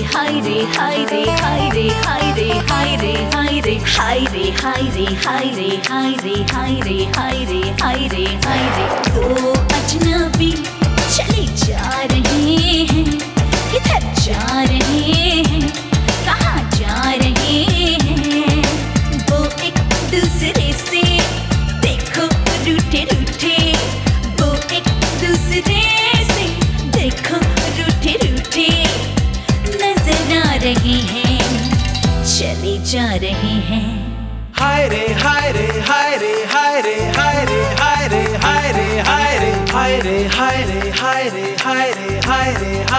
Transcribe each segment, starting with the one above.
रे हाय रे हाय रे हाय रे हाय रे हाय रे हाय रे हाय रे हाय रे हाय रे हाय रे हाय रे हाय रे हाय रे दो अजनबी चले जा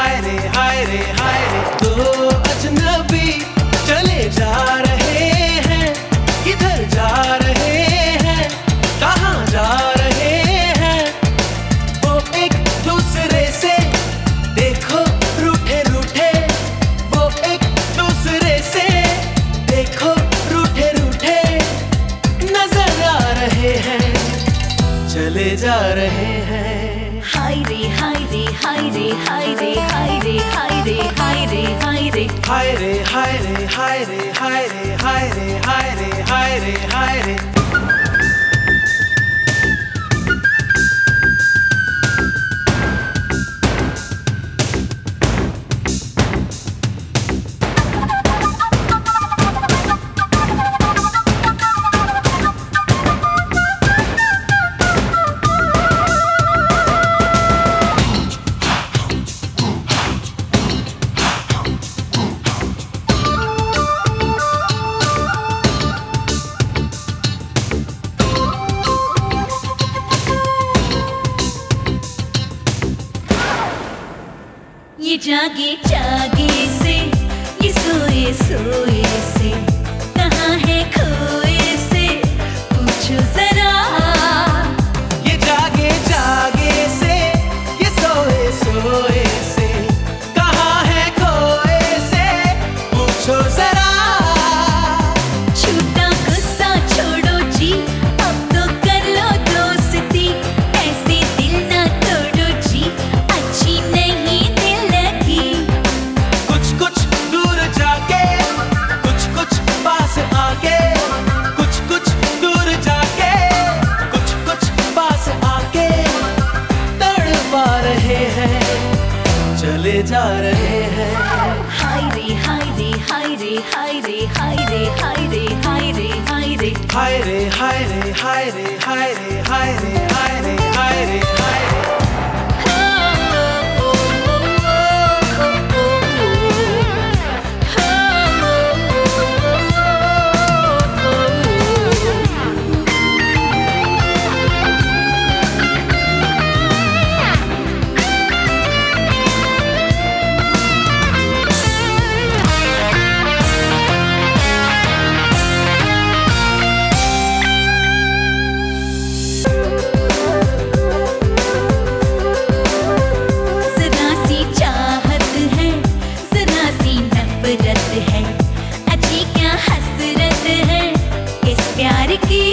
हाय रे हाय रे हाय रे। तू दो अजनबी चले जा रहे Heidi, Heidi, Heidi, Heidi, Heidi, Heidi. Heidi, Heidi, Heidi, Heidi, Heidi, Heidi, Heidi, Heidi. जागे जागे से। ये सोए सोए से कहाँ है खोए से? पूछो जरा। ये जागे जागे से। ये सोए सोए जा रहे हैं हाय रे हाय रे हाय रे हाय रे हाय रे हाय रे हाय रे हाय रे हाय रे हाय रे हाय रे हाय रे हाय रे हाय रे हाय रे हाय रे আর কি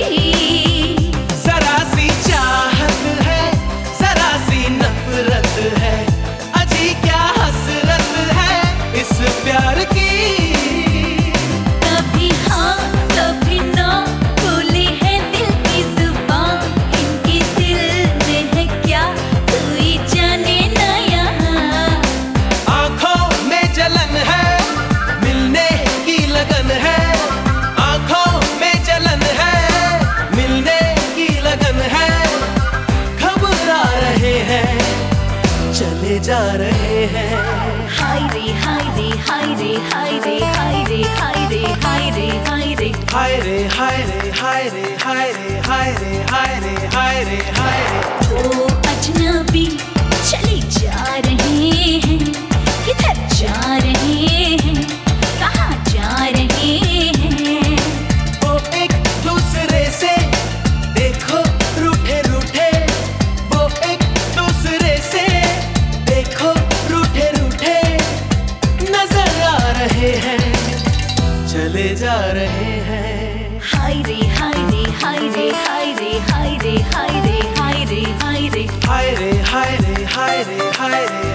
चले जा रहे हैं हाय रे हाय रे हाय रे हाय रे हाय रे हाय रे हाय रे हाय रे हाय रे हाय रे हाय रे हाय रे हाय रे हाय रे हाय चले जा रहे हैं हाय रे हाय रे हाय रे हाय रे हाय रे हाय रे हाय रे हाय रे हाय रे हाय रे हाय रे हाय रे रे